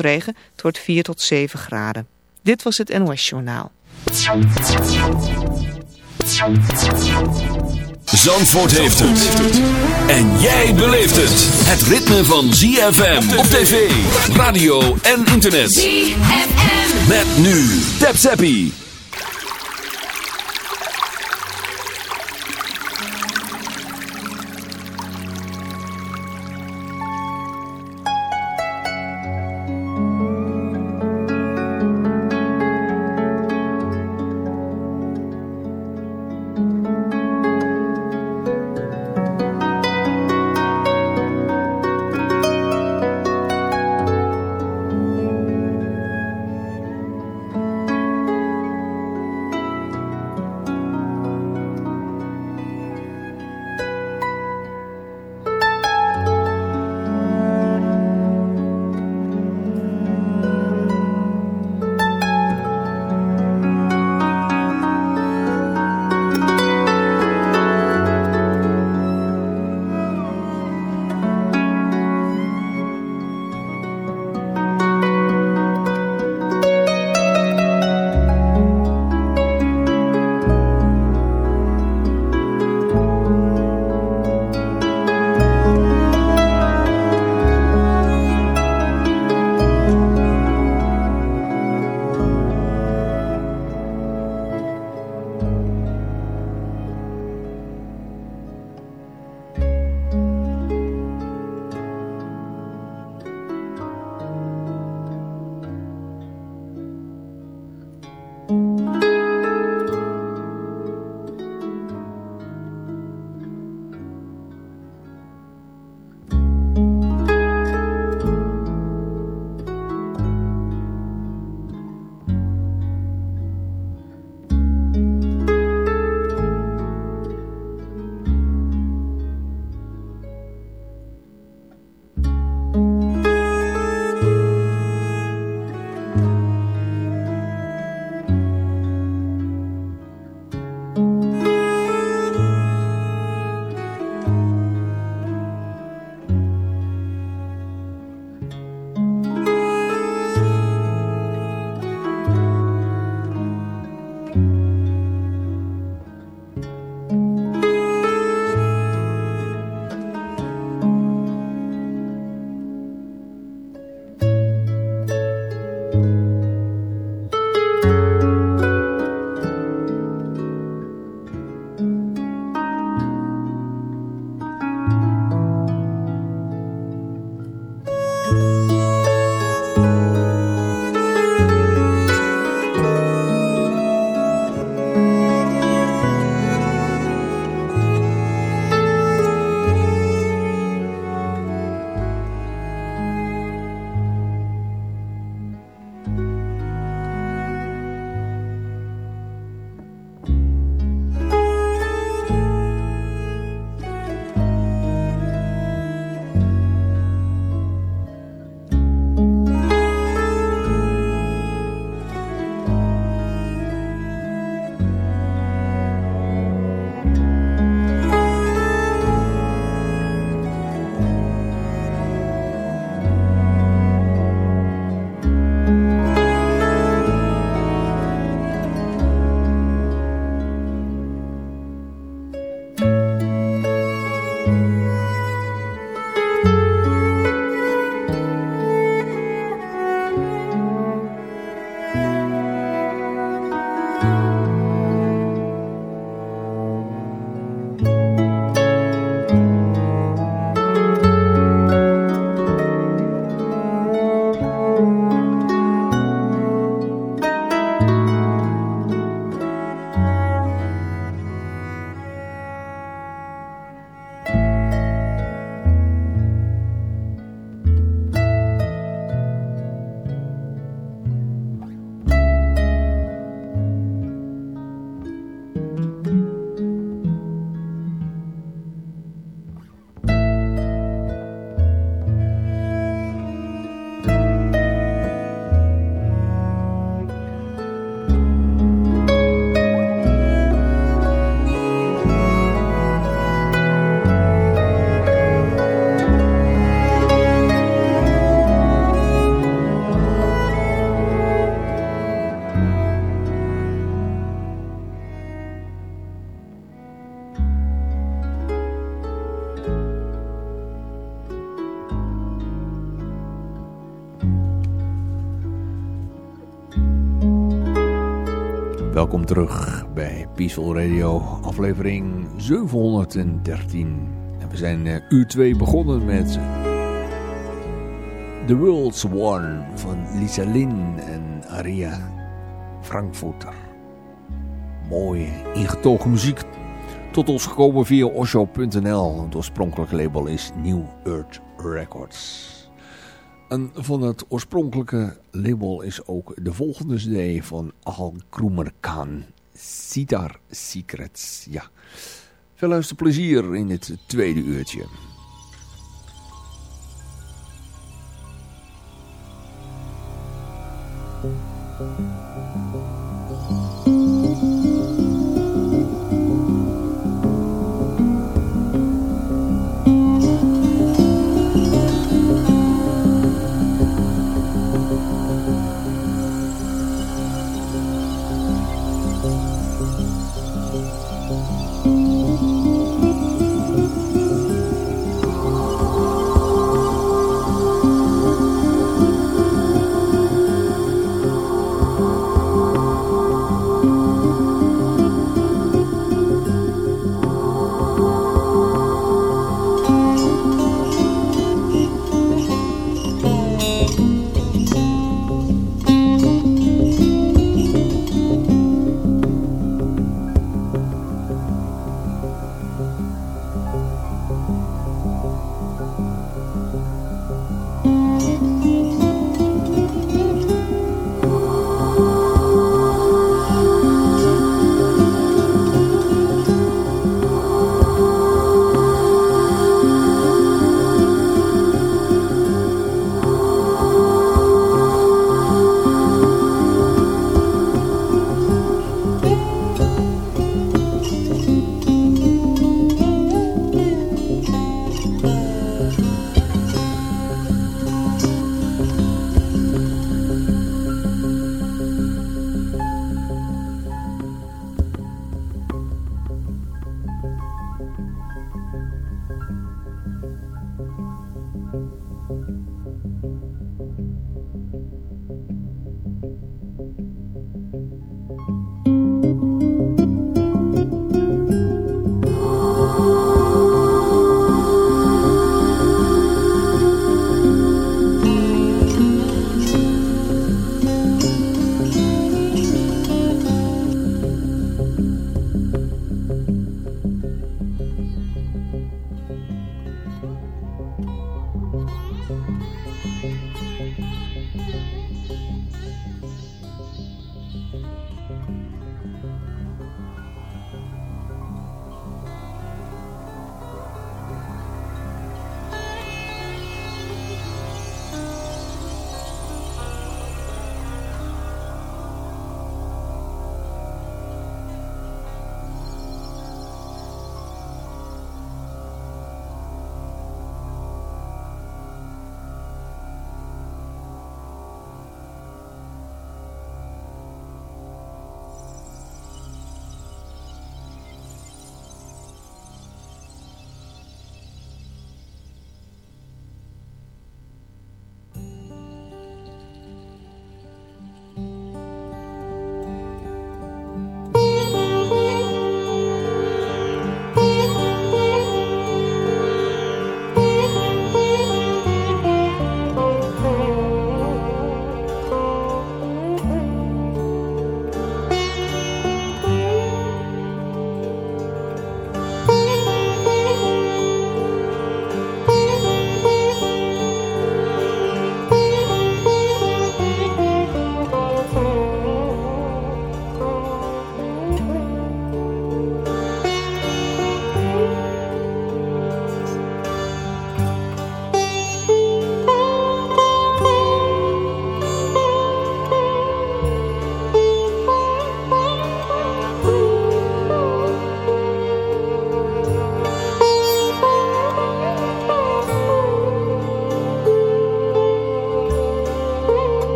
regen. Het wordt 4 tot 7 graden. Dit was het NOS Journaal. Zandvoort heeft het. En jij beleeft het. Het ritme van ZFM op tv, radio en internet. ZFM. Met nu. Tap Zappie. Welkom terug bij Peaceful Radio, aflevering 713. En we zijn uh, uur 2 begonnen met The World's One van Lisa Lynn en Aria Frankfurter. Mooie, ingetogen muziek. Tot ons gekomen via osho.nl. Het oorspronkelijke label is New Earth Records. En van het oorspronkelijke label is ook de volgende CD van Al Khan. Sitar Secrets. Ja. Veel luisterplezier in het tweede uurtje.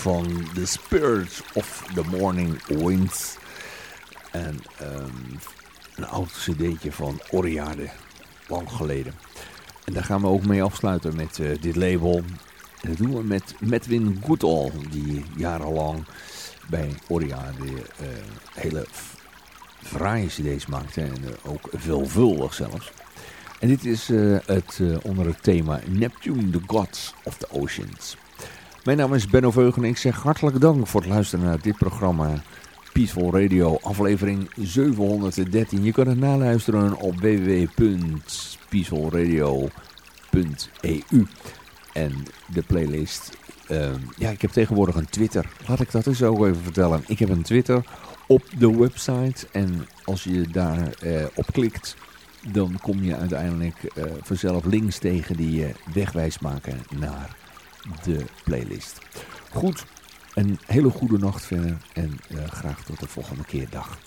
Van The Spirits of the Morning Wind. En um, een oud cd'tje van Oriade, lang geleden. En daar gaan we ook mee afsluiten met uh, dit label. En dat doen we met Medwin Goodall, die jarenlang bij Oriade uh, hele fraaie cd's maakte. En uh, ook veelvuldig zelfs. En dit is het onder het thema Neptune, the Gods of the Oceans. Mijn naam is Benno Veugen en ik zeg hartelijk dank voor het luisteren naar dit programma Peaceful Radio, aflevering 713. Je kan het naluisteren op www.peacefulradio.eu en de playlist. Uh, ja, ik heb tegenwoordig een Twitter. Laat ik dat eens ook even vertellen. Ik heb een Twitter op de website en als je daar uh, op klikt, dan kom je uiteindelijk uh, vanzelf links tegen die je wegwijs maken naar de playlist. Goed, een hele goede nacht verder en uh, graag tot de volgende keer. Dag.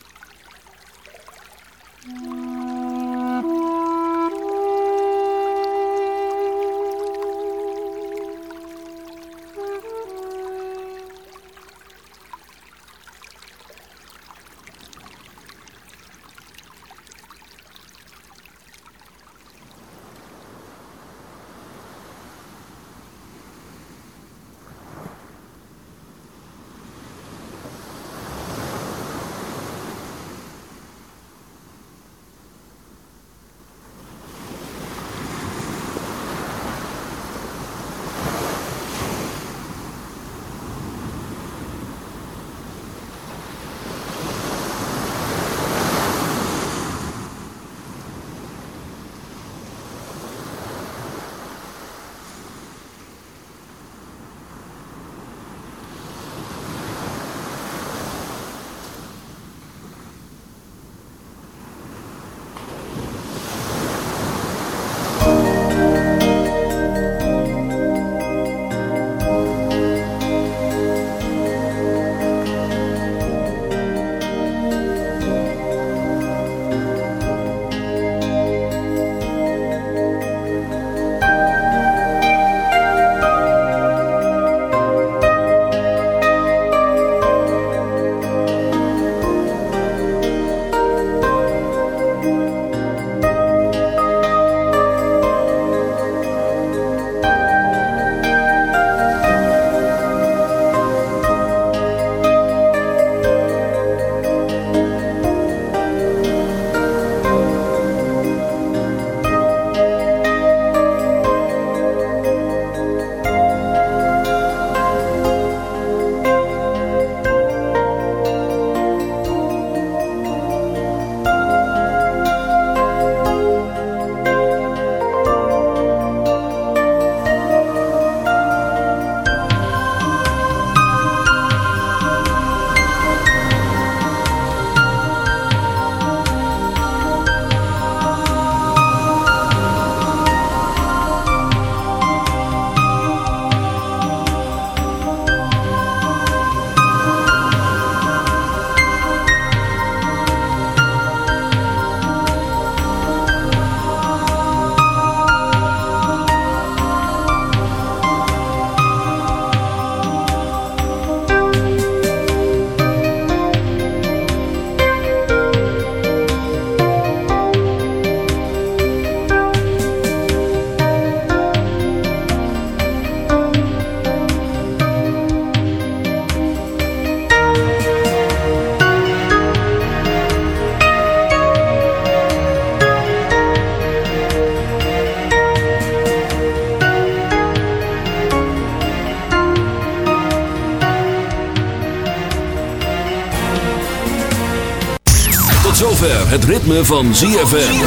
Ritme van ZFM.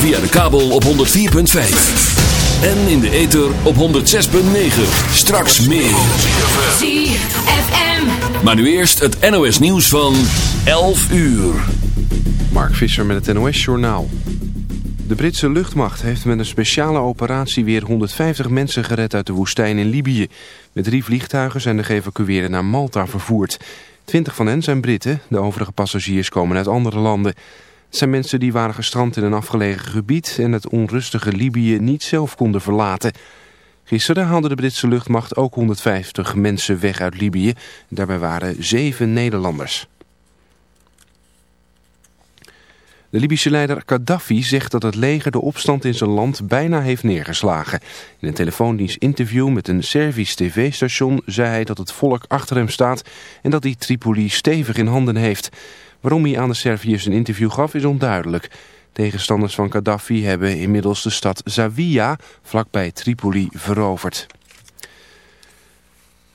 Via de kabel op 104.5. En in de ether op 106.9. Straks meer. ZFM. Maar nu eerst het NOS nieuws van 11 uur. Mark Visser met het NOS Journaal. De Britse luchtmacht heeft met een speciale operatie weer 150 mensen gered uit de woestijn in Libië. Met drie vliegtuigen zijn de geëvacueerden naar Malta vervoerd. Twintig van hen zijn Britten, de overige passagiers komen uit andere landen. Het zijn mensen die waren gestrand in een afgelegen gebied en het onrustige Libië niet zelf konden verlaten. Gisteren haalde de Britse luchtmacht ook 150 mensen weg uit Libië. Daarbij waren zeven Nederlanders. De Libische leider Gaddafi zegt dat het leger de opstand in zijn land bijna heeft neergeslagen. In een telefoondienst interview met een Servisch tv-station zei hij dat het volk achter hem staat en dat hij Tripoli stevig in handen heeft. Waarom hij aan de Serviërs een interview gaf is onduidelijk. Tegenstanders van Gaddafi hebben inmiddels de stad Zawiya vlakbij Tripoli veroverd.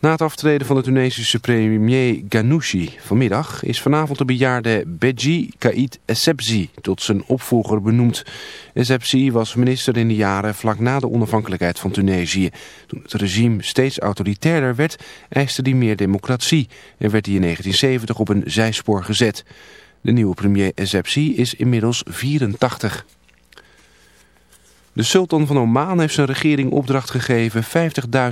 Na het aftreden van de Tunesische premier Ghanouchi vanmiddag is vanavond de bejaarde Beji Kaid Essebsi tot zijn opvolger benoemd. Essebsi was minister in de jaren vlak na de onafhankelijkheid van Tunesië. Toen het regime steeds autoritairder werd, eiste hij meer democratie en werd hij in 1970 op een zijspoor gezet. De nieuwe premier Essebsi is inmiddels 84. De sultan van Oman heeft zijn regering opdracht gegeven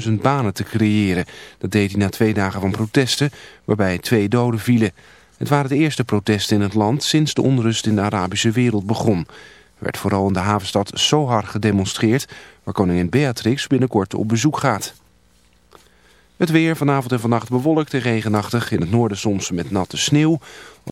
50.000 banen te creëren. Dat deed hij na twee dagen van protesten, waarbij twee doden vielen. Het waren de eerste protesten in het land sinds de onrust in de Arabische wereld begon. Er werd vooral in de havenstad Sohar gedemonstreerd, waar koningin Beatrix binnenkort op bezoek gaat. Het weer vanavond en vannacht bewolkt en regenachtig, in het noorden soms met natte sneeuw.